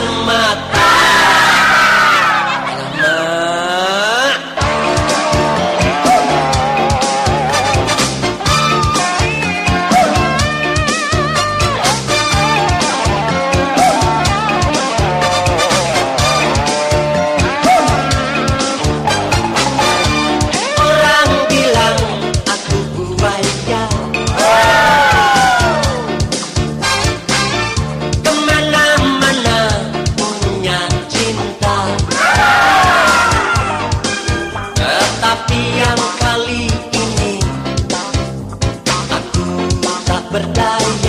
My. berdaya